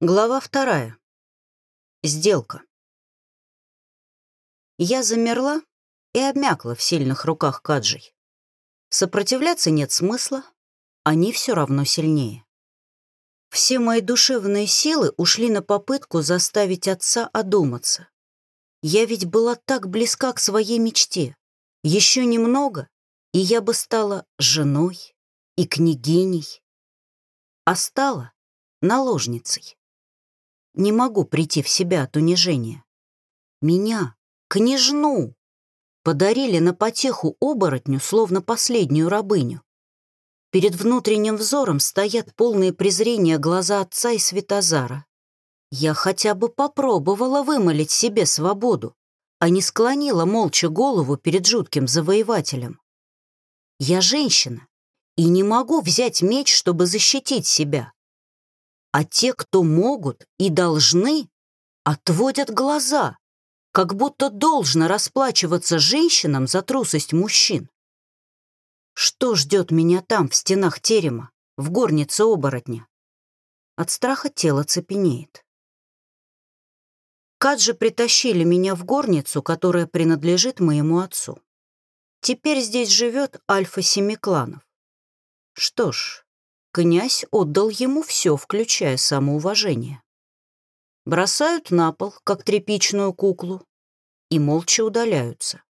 Глава вторая. Сделка. Я замерла и обмякла в сильных руках Каджей. Сопротивляться нет смысла, они все равно сильнее. Все мои душевные силы ушли на попытку заставить отца одуматься. Я ведь была так близка к своей мечте. Еще немного, и я бы стала женой и княгиней, а стала наложницей не могу прийти в себя от унижения. Меня, княжну, подарили на потеху оборотню, словно последнюю рабыню. Перед внутренним взором стоят полные презрения глаза отца и Светозара. Я хотя бы попробовала вымолить себе свободу, а не склонила молча голову перед жутким завоевателем. Я женщина и не могу взять меч, чтобы защитить себя а те, кто могут и должны, отводят глаза, как будто должно расплачиваться женщинам за трусость мужчин. Что ждет меня там, в стенах терема, в горнице оборотня? От страха тело цепенеет. Каджи притащили меня в горницу, которая принадлежит моему отцу. Теперь здесь живет альфа семи кланов. Что ж, Князь отдал ему все, включая самоуважение. Бросают на пол, как тряпичную куклу, и молча удаляются.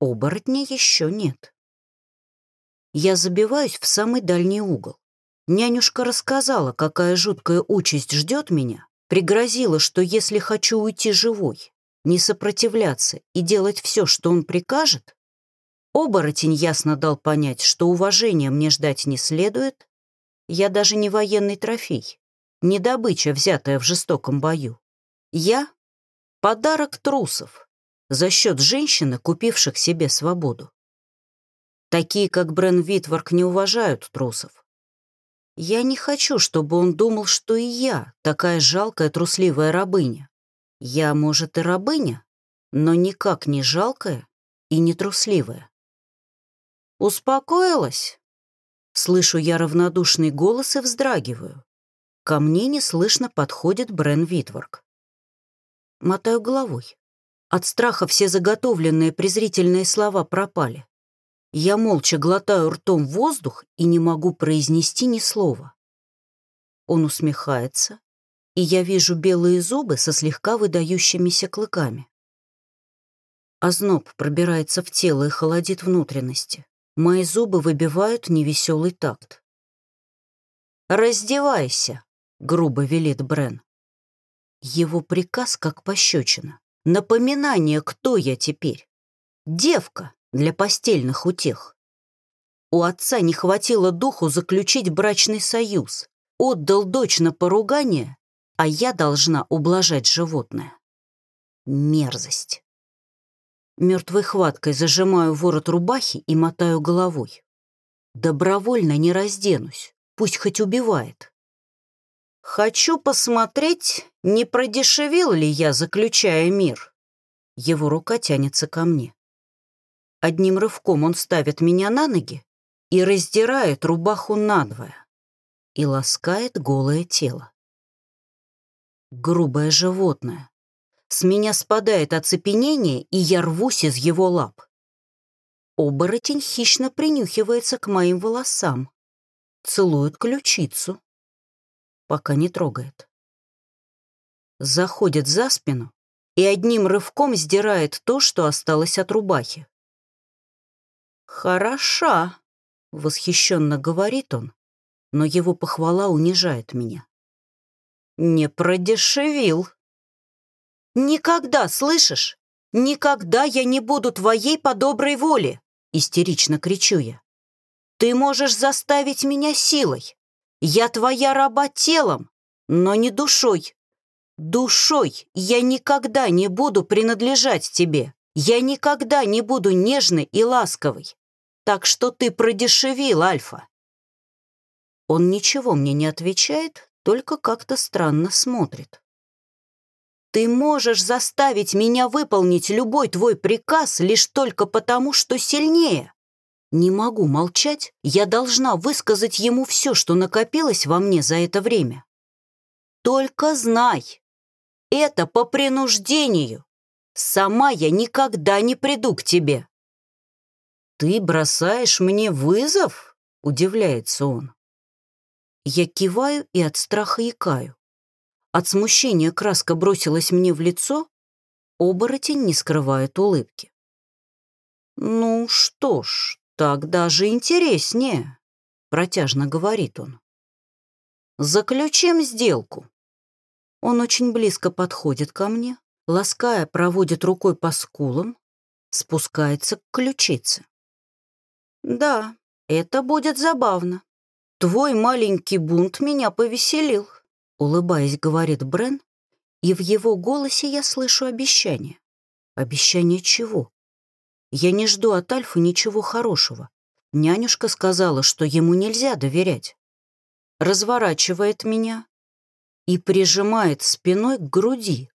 Оборотня еще нет. Я забиваюсь в самый дальний угол. Нянюшка рассказала, какая жуткая участь ждет меня, пригрозила, что если хочу уйти живой, не сопротивляться и делать все, что он прикажет, оборотень ясно дал понять, что уважения мне ждать не следует, я даже не военный трофей, не добыча, взятая в жестоком бою. Я — подарок трусов за счет женщины, купивших себе свободу. Такие, как Брен Витворк, не уважают трусов. Я не хочу, чтобы он думал, что и я такая жалкая трусливая рабыня. Я, может, и рабыня, но никак не жалкая и не трусливая. Успокоилась? Слышу я равнодушный голос и вздрагиваю. Ко мне неслышно подходит Брен Витворк. Мотаю головой. От страха все заготовленные презрительные слова пропали. Я молча глотаю ртом воздух и не могу произнести ни слова. Он усмехается, и я вижу белые зубы со слегка выдающимися клыками. Озноб пробирается в тело и холодит внутренности. Мои зубы выбивают невеселый такт. «Раздевайся», — грубо велит Брен. Его приказ как пощечина. Напоминание, кто я теперь. Девка для постельных утех. У отца не хватило духу заключить брачный союз. Отдал дочь на поругание, а я должна ублажать животное. Мерзость. Мертвой хваткой зажимаю ворот рубахи и мотаю головой. Добровольно не разденусь, пусть хоть убивает. Хочу посмотреть, не продешевил ли я, заключая мир. Его рука тянется ко мне. Одним рывком он ставит меня на ноги и раздирает рубаху надвое и ласкает голое тело. Грубое животное, с меня спадает оцепенение, и я рвусь из его лап. Оборотень хищно принюхивается к моим волосам. Целует ключицу. Пока не трогает. Заходит за спину и одним рывком сдирает то, что осталось от рубахи. «Хороша», — восхищенно говорит он, но его похвала унижает меня. «Не продешевил», «Никогда, слышишь? Никогда я не буду твоей по доброй воле!» Истерично кричу я. «Ты можешь заставить меня силой. Я твоя раба телом, но не душой. Душой я никогда не буду принадлежать тебе. Я никогда не буду нежной и ласковой. Так что ты продешевил, Альфа». Он ничего мне не отвечает, только как-то странно смотрит. Ты можешь заставить меня выполнить любой твой приказ лишь только потому, что сильнее. Не могу молчать, я должна высказать ему все, что накопилось во мне за это время. Только знай, это по принуждению. Сама я никогда не приду к тебе». «Ты бросаешь мне вызов?» — удивляется он. Я киваю и от страха икаю. От смущения краска бросилась мне в лицо, оборотень не скрывает улыбки. «Ну что ж, так даже интереснее», — протяжно говорит он. «Заключим сделку». Он очень близко подходит ко мне, лаская, проводит рукой по скулам, спускается к ключице. «Да, это будет забавно. Твой маленький бунт меня повеселил», — улыбаясь, говорит Брен, и в его голосе я слышу обещание. Обещание чего? Я не жду от Альфа ничего хорошего. Нянюшка сказала, что ему нельзя доверять. Разворачивает меня и прижимает спиной к груди,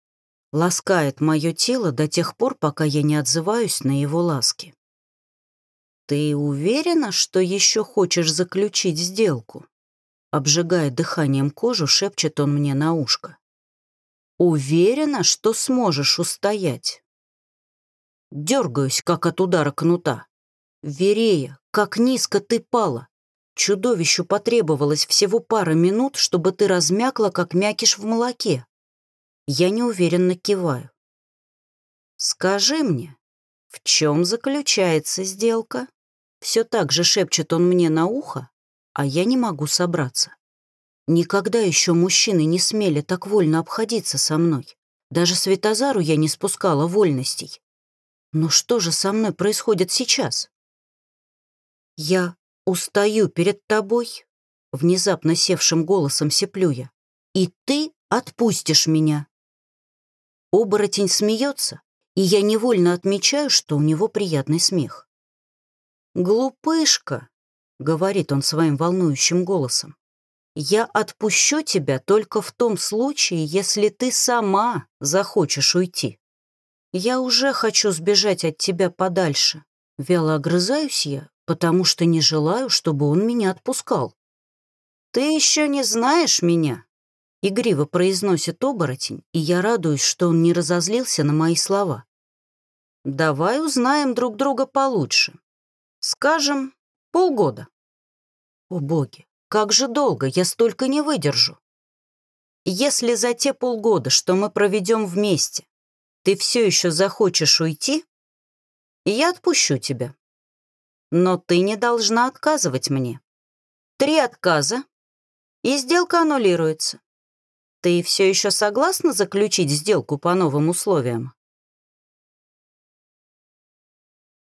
ласкает мое тело до тех пор, пока я не отзываюсь на его ласки. «Ты уверена, что еще хочешь заключить сделку?» Обжигая дыханием кожу, шепчет он мне на ушко. «Уверена, что сможешь устоять?» Дергаюсь, как от удара кнута. Верея, как низко ты пала. Чудовищу потребовалось всего пара минут, чтобы ты размякла, как мякиш в молоке. Я неуверенно киваю. «Скажи мне, в чем заключается сделка?» Все так же шепчет он мне на ухо, а я не могу собраться. Никогда еще мужчины не смели так вольно обходиться со мной. Даже Светозару я не спускала вольностей. Но что же со мной происходит сейчас? Я устаю перед тобой, внезапно севшим голосом сеплю я, и ты отпустишь меня. Оборотень смеется, и я невольно отмечаю, что у него приятный смех. «Глупышка», — говорит он своим волнующим голосом, «я отпущу тебя только в том случае, если ты сама захочешь уйти. Я уже хочу сбежать от тебя подальше. Вяло огрызаюсь я, потому что не желаю, чтобы он меня отпускал. Ты еще не знаешь меня?» Игриво произносит оборотень, и я радуюсь, что он не разозлился на мои слова. «Давай узнаем друг друга получше. Скажем, полгода. О боги, как же долго, я столько не выдержу. Если за те полгода, что мы проведем вместе, ты все еще захочешь уйти, я отпущу тебя. Но ты не должна отказывать мне. Три отказа, и сделка аннулируется. Ты все еще согласна заключить сделку по новым условиям?